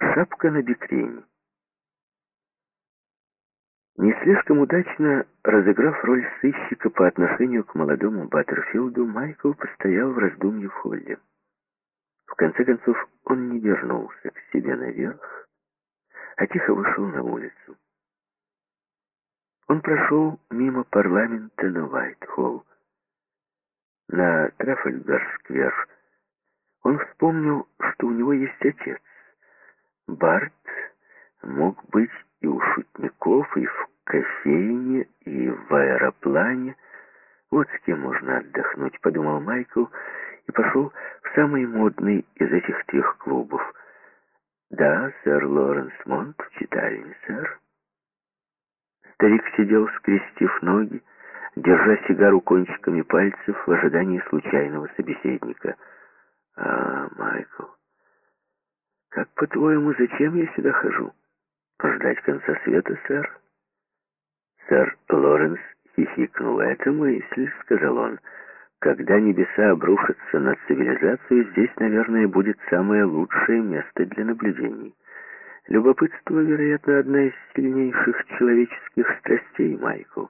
Шапка на бикрень. Не слишком удачно разыграв роль сыщика по отношению к молодому Баттерфилду, Майкл постоял в раздумье в холле. В конце концов, он не вернулся к себе наверх, а тихо вышел на улицу. Он прошел мимо парламента на Уайт-Холл. На Трафальгар-сквер он вспомнил, что у него есть отец. Барт мог быть и у шутников, и в кофейне, и в аэроплане. Вот с кем можно отдохнуть, подумал Майкл, и пошел в самый модный из этих трех клубов. Да, сэр Лоренс Монт в читальне, сэр. Старик сидел, скрестив ноги, держа сигару кончиками пальцев в ожидании случайного собеседника. «А, Майкл, как по-твоему, зачем я сюда хожу?» «Ждать конца света, сэр?» Сэр Лоренс хихикнул. «Это мысль», — сказал он. «Когда небеса обрушатся на цивилизацию, здесь, наверное, будет самое лучшее место для наблюдений. Любопытство, вероятно, одна из сильнейших человеческих страстей, Майкл».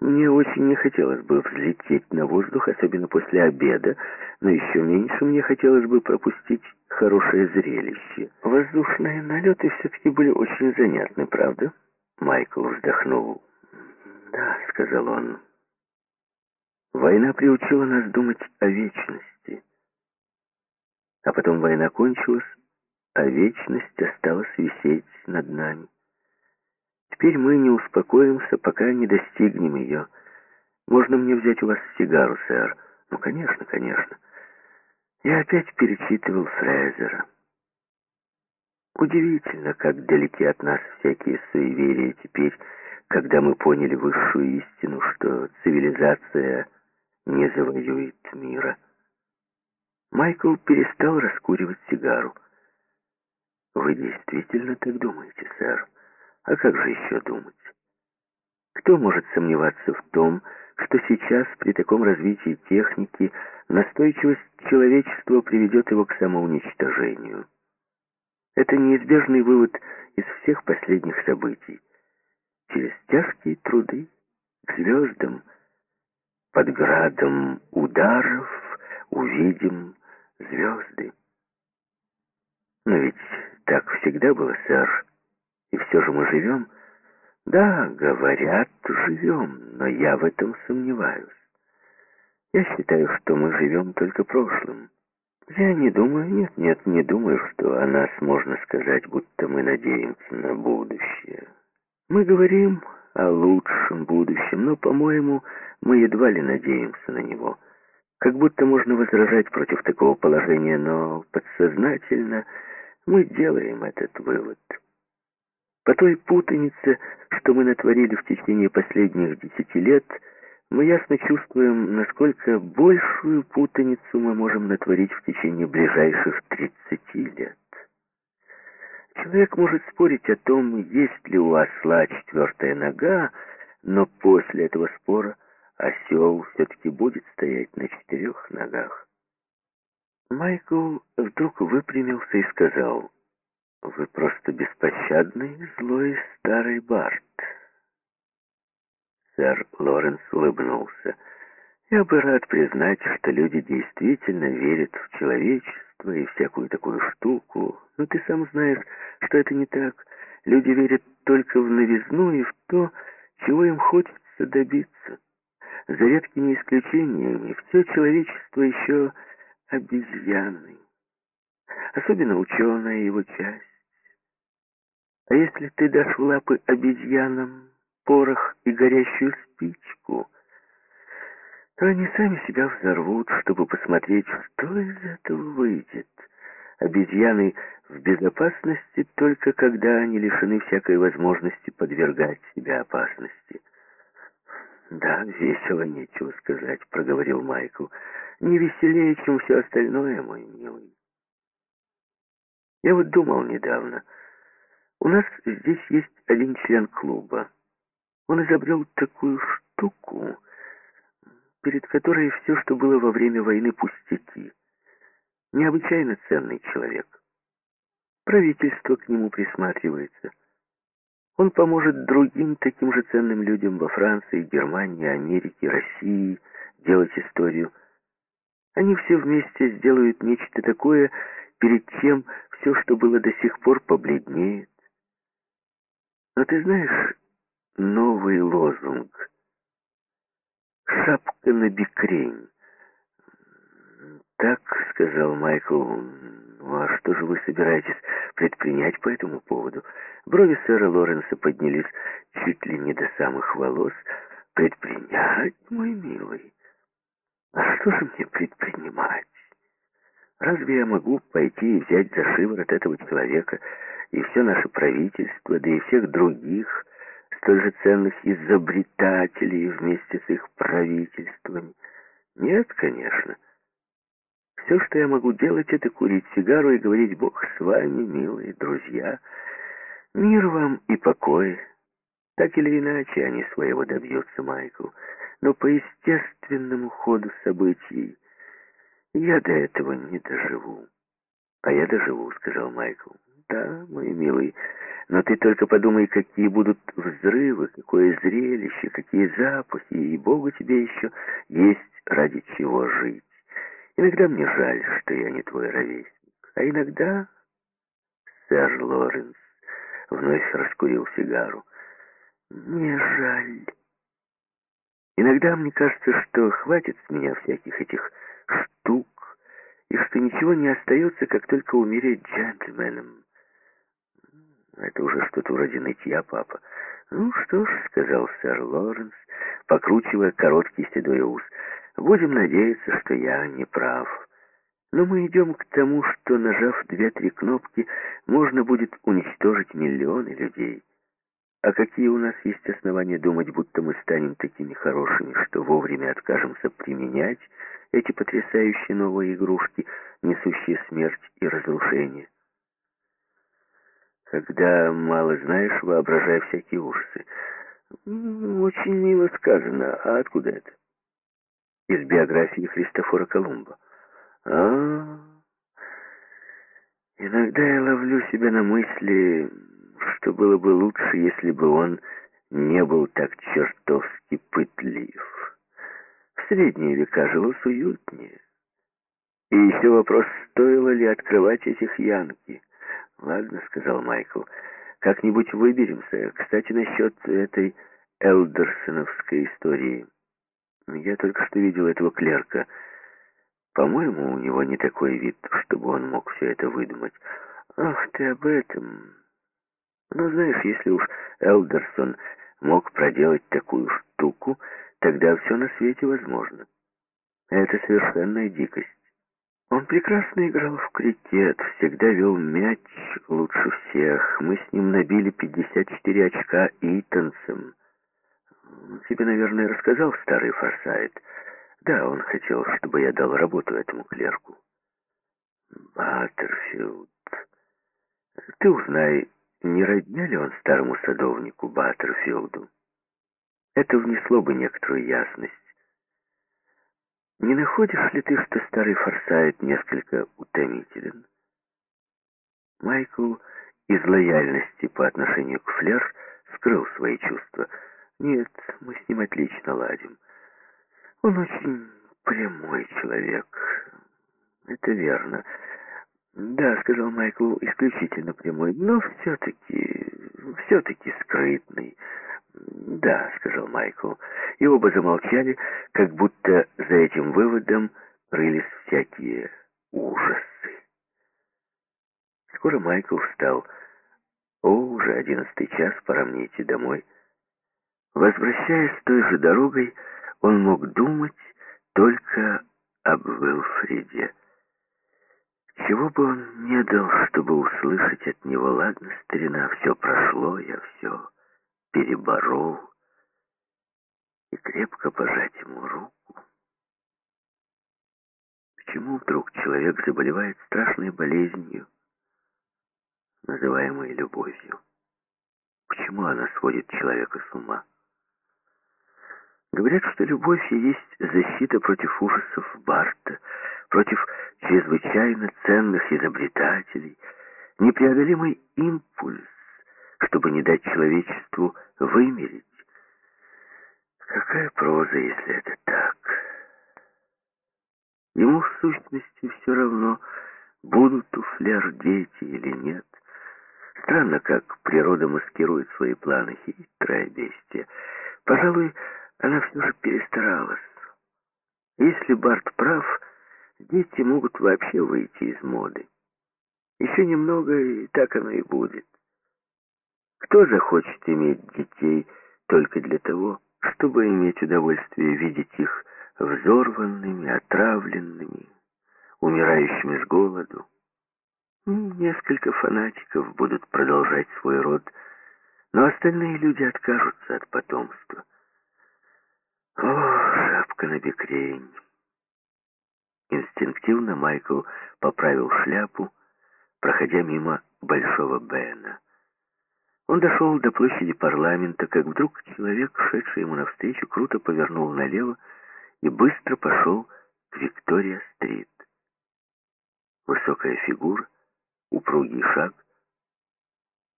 Мне очень не хотелось бы взлететь на воздух, особенно после обеда, но еще меньше мне хотелось бы пропустить хорошее зрелище. Воздушные налеты все-таки были очень занятны, правда? Майкл вздохнул. «Да», — сказал он, — «война приучила нас думать о вечности. А потом война кончилась, а вечность осталась висеть над нами. Теперь мы не успокоимся, пока не достигнем ее. Можно мне взять у вас сигару, сэр? Ну, конечно, конечно. Я опять перечитывал Фрейзера. Удивительно, как далеки от нас всякие суеверия теперь, когда мы поняли высшую истину, что цивилизация не завоюет мира. Майкл перестал раскуривать сигару. «Вы действительно так думаете, сэр?» А как же еще думать? Кто может сомневаться в том, что сейчас, при таком развитии техники, настойчивость человечества приведет его к самоуничтожению? Это неизбежный вывод из всех последних событий. Через тяжкие труды к звездам, под градом ударов увидим звезды. Но ведь так всегда было, сэр. И все же мы живем? Да, говорят, живем, но я в этом сомневаюсь. Я считаю, что мы живем только прошлым. Я не думаю, нет, нет, не думаю, что о нас можно сказать, будто мы надеемся на будущее. Мы говорим о лучшем будущем, но, по-моему, мы едва ли надеемся на него. Как будто можно возражать против такого положения, но подсознательно мы делаем этот вывод. По той путанице, что мы натворили в течение последних десяти лет, мы ясно чувствуем, насколько большую путаницу мы можем натворить в течение ближайших тридцати лет. Человек может спорить о том, есть ли у осла четвертая нога, но после этого спора осел все-таки будет стоять на четырех ногах. Майкл вдруг выпрямился и сказал, вы просто беспощадный, злой старый Барт. Сэр Лоренс улыбнулся. Я бы рад признать, что люди действительно верят в человечество и всякую такую штуку. Но ты сам знаешь, что это не так. Люди верят только в новизну и в то, чего им хочется добиться. За редкими исключениями все человечество еще обезьяны. Особенно ученая его часть. А если ты дашь лапы обезьянам порох и горящую спичку, то они сами себя взорвут, чтобы посмотреть, что из этого выйдет. Обезьяны в безопасности только когда они лишены всякой возможности подвергать себя опасности. «Да, весело, нечего сказать», — проговорил Майкл. «Не веселее, чем все остальное, мой милый». Я вот думал недавно... У нас здесь есть один член клуба. Он изобрел такую штуку, перед которой все, что было во время войны, пустяки. Необычайно ценный человек. Правительство к нему присматривается. Он поможет другим таким же ценным людям во Франции, Германии, Америке, России делать историю. Они все вместе сделают нечто такое, перед чем все, что было до сих пор, побледнеет. Но ты знаешь новый лозунг? «Шапка на бикрень». «Так», — сказал Майкл, — «ну а что же вы собираетесь предпринять по этому поводу?» Брови сэра Лоренса поднялись чуть ли не до самых волос. «Предпринять, мой милый? А что же мне предпринимать? Разве я могу пойти и взять за шиворот этого человека и все наше правительство, да и всех других, столь же ценных изобретателей вместе с их правительствами? Нет, конечно». Все, что я могу делать, это курить сигару и говорить «Бог с вами, милые друзья». Мир вам и покой. Так или иначе, они своего добьются, Майкл. Но по естественному ходу событий я до этого не доживу. А я доживу, сказал Майкл. Да, мой милый, но ты только подумай, какие будут взрывы, какое зрелище, какие запахи, и Богу тебе еще есть ради чего жить. Иногда мне жаль, что я не твой ровесник, а иногда, сэр Лоренс вновь раскурил сигару, не жаль. Иногда мне кажется, что хватит с меня всяких этих штук, и что ничего не остается, как только умереть джентльменом. Это уже что-то вроде нытья, папа. Ну что ж, сказал сэр Лоренс, покручивая короткий седой ус, — Будем надеяться, что я не прав. Но мы идем к тому, что, нажав две-три кнопки, можно будет уничтожить миллионы людей. А какие у нас есть основания думать, будто мы станем такими хорошими, что вовремя откажемся применять эти потрясающие новые игрушки, несущие смерть и разрушение? Когда мало знаешь, воображай всякие ужасы. Очень мило сказано. А откуда это? из биографии Христофора Колумба. А, иногда я ловлю себя на мысли, что было бы лучше, если бы он не был так чертовски пытлив. В средние века жилось уютнее. И еще вопрос, стоило ли открывать этих янки. «Ладно», — сказал Майкл, — «как-нибудь выберемся. Кстати, насчет этой элдерсоновской истории». Я только что видел этого клерка. По-моему, у него не такой вид, чтобы он мог все это выдумать. Ах, ты об этом. Ну, знаешь, если уж Элдерсон мог проделать такую штуку, тогда все на свете возможно. Это совершенная дикость. Он прекрасно играл в крикет, всегда вел мяч лучше всех. Мы с ним набили 54 очка итанцем. Тебе, наверное, рассказал старый Форсайт. Да, он хотел, чтобы я дал работу этому клерку. Баттерфилд. Ты узнай, не родня ли он старому садовнику Баттерфилду. Это внесло бы некоторую ясность. Не находишь ли ты, что старый Форсайт несколько утомителен? Майкл из лояльности по отношению к Флер скрыл свои чувства — нет, мы с ним отлично ладим. Он очень прямой человек. Это верно. Да, сказал Майкл, исключительно прямой, но все-таки, все-таки скрытный. Да, сказал Майкл. И оба замолчали, как будто за этим выводом рылись всякие ужасы. Скоро Майкл встал. О, уже одиннадцатый час, пора мне идти домой. Возвращаясь той же дорогой, он мог думать только об Уилфриде. Чего бы он не дал, чтобы услышать от него, ладно, старина, все прошло, я все переборол, и крепко пожать ему руку. Почему вдруг человек заболевает страшной болезнью, называемой любовью? Почему она сводит человека с ума? Говорят, что любовь и есть защита против ужасов Барта, против чрезвычайно ценных изобретателей, непреодолимый импульс, чтобы не дать человечеству вымереть. Какая проза, если это так? Ему в сущности все равно, будут у Флер дети или нет. Странно, как природа маскирует свои планы, хитрая бестия. Пожалуй, она все же перестаралась. Если Барт прав, дети могут вообще выйти из моды. Еще немного, и так оно и будет. Кто захочет иметь детей только для того, чтобы иметь удовольствие видеть их взорванными, отравленными, умирающими с голоду? Несколько фанатиков будут продолжать свой род, но остальные люди откажутся от потомства. О, шапка на бекрень! Инстинктивно Майкл поправил шляпу, проходя мимо Большого Бена. Он дошел до площади парламента, как вдруг человек, шедший ему навстречу, круто повернул налево и быстро пошел к Виктория-стрит. Высокая фигура, упругий шаг.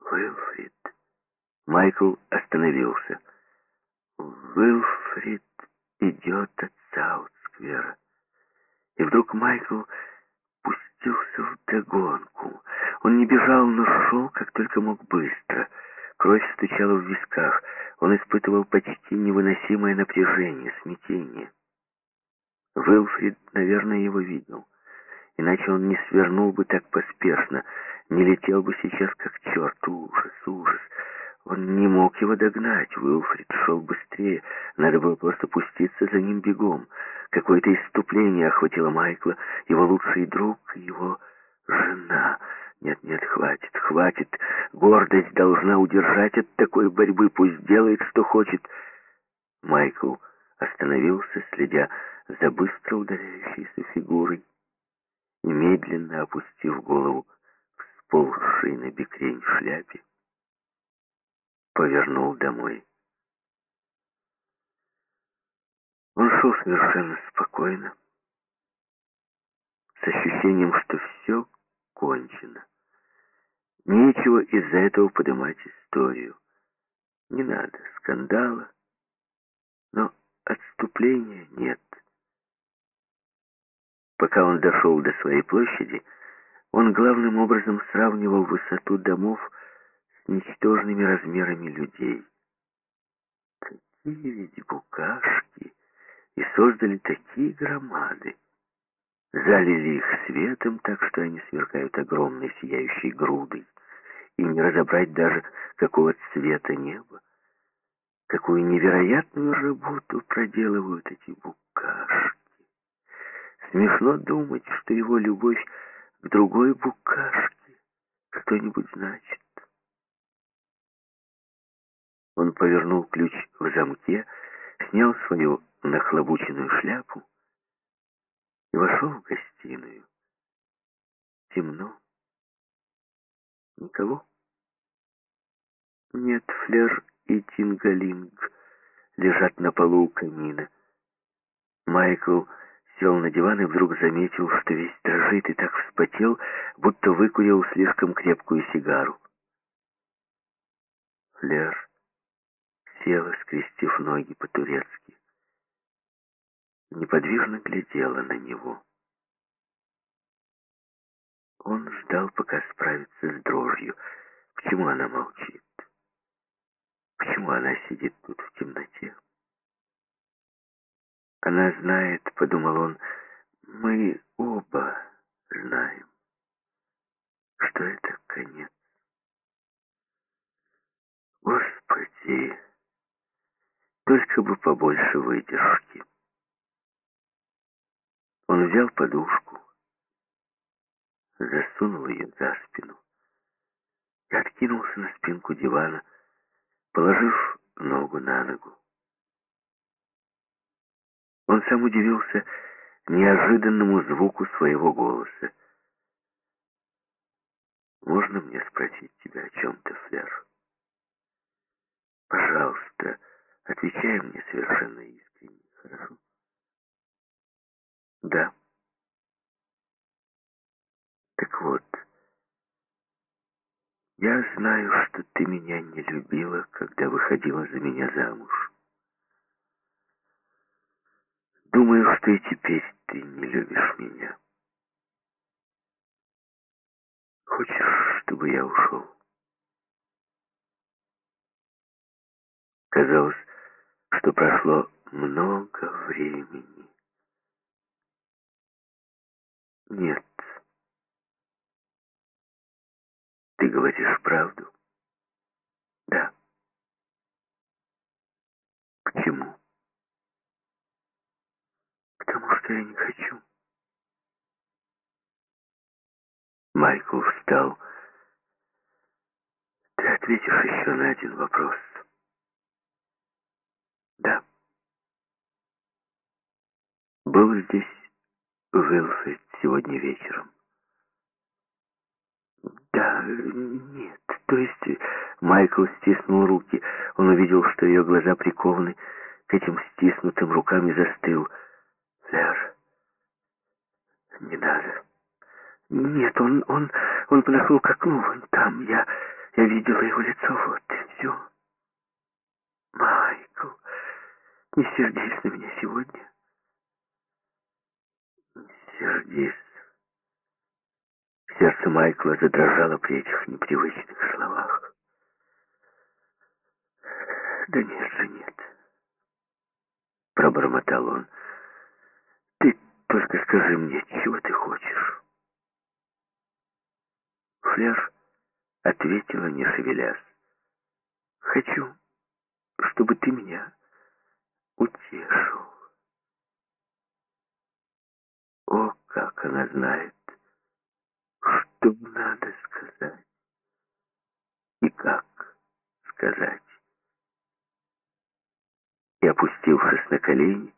Уилфрид. Майкл остановился. Уилфрид идет от Саутсквера. И вдруг Майкл пустился в догонку. Он не бежал, но шел, как только мог быстро. Кровь стучала в висках. Он испытывал почти невыносимое напряжение, смятение. Уилфрид, наверное, его видел. Иначе он не свернул бы так поспешно, не летел бы сейчас как черт. Ужас, ужас. Он не мог его догнать. Уилфрид шел быстрее. Надо было просто пуститься за ним бегом. Какое-то иступление охватило Майкла, его лучший друг, его жена. Нет, нет, хватит, хватит. Гордость должна удержать от такой борьбы. Пусть делает, что хочет. Майкл остановился, следя за быстро удаляющейся фигурой и медленно опустив голову в сползшей на бекрень шляпе, повернул домой. Он шел совершенно спокойно, с ощущением, что все кончено. Нечего из-за этого поднимать историю. Не надо скандала, но отступления нет. Пока он дошел до своей площади, он главным образом сравнивал высоту домов с ничтожными размерами людей. Какие ведь букашки! И создали такие громады. Залили их светом так, что они сверкают огромной сияющей грудой. И не разобрать даже, какого цвета небо. Какую невероятную работу проделывают эти букашки. Смешно думать, что его любовь к другой букашке что-нибудь значит. Он повернул ключ в замке, снял свою нахлобученную шляпу и вошел в гостиную. Темно. Никого. Нет, Флер и Тингалинг лежат на полу у камина. Майкл сел на диван и вдруг заметил, что весь дрожит и так вспотел, будто выкурил слишком крепкую сигару. Флер села, скрестив ноги по-турецки, неподвижно глядела на него. Он ждал, пока справится с дрожью. Почему она молчит? Почему она сидит тут в темноте? Она знает, подумал он, мы оба знаем, что это конец. Господи, только бы побольше выдержки. Он взял подушку, засунул ее за спину и откинулся на спинку дивана, положив ногу на ногу. Он сам удивился неожиданному звуку своего голоса. «Можно мне спросить тебя о чем-то, Флер? Пожалуйста, отвечай мне совершенно искренне, хорошо?» «Да». «Так вот, Я знаю, что ты меня не любила, когда выходила за меня замуж. Думаю, что и теперь ты не любишь меня. Хочешь, чтобы я ушел? Казалось, что прошло много времени. Нет. Ты говоришь правду? Да. Почему? Потому что я не хочу. Майкл встал. Ты ответишь еще на один вопрос. Да. Был здесь Уилфред сегодня вечером? Да, нет. То есть Майкл стиснул руки. Он увидел, что ее глаза прикованы к этим стиснутым рукам и застыл. Флер, не надо. Нет, он, он, он подошел к окну, вон там. Я, я видела его лицо, вот и все. Майкл, не сердись на меня сегодня. Сердись. Сердце Майкла задрожало при этих непривычных словах. «Да нет же, нет!» Пробормотал он. «Ты только скажи мне, чего ты хочешь?» Флер ответила, не шевелясь. «Хочу, чтобы ты меня утешил». О, как она знает, что надо сказать и как сказать. И опустившись на колени,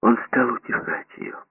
он стал утешать ее.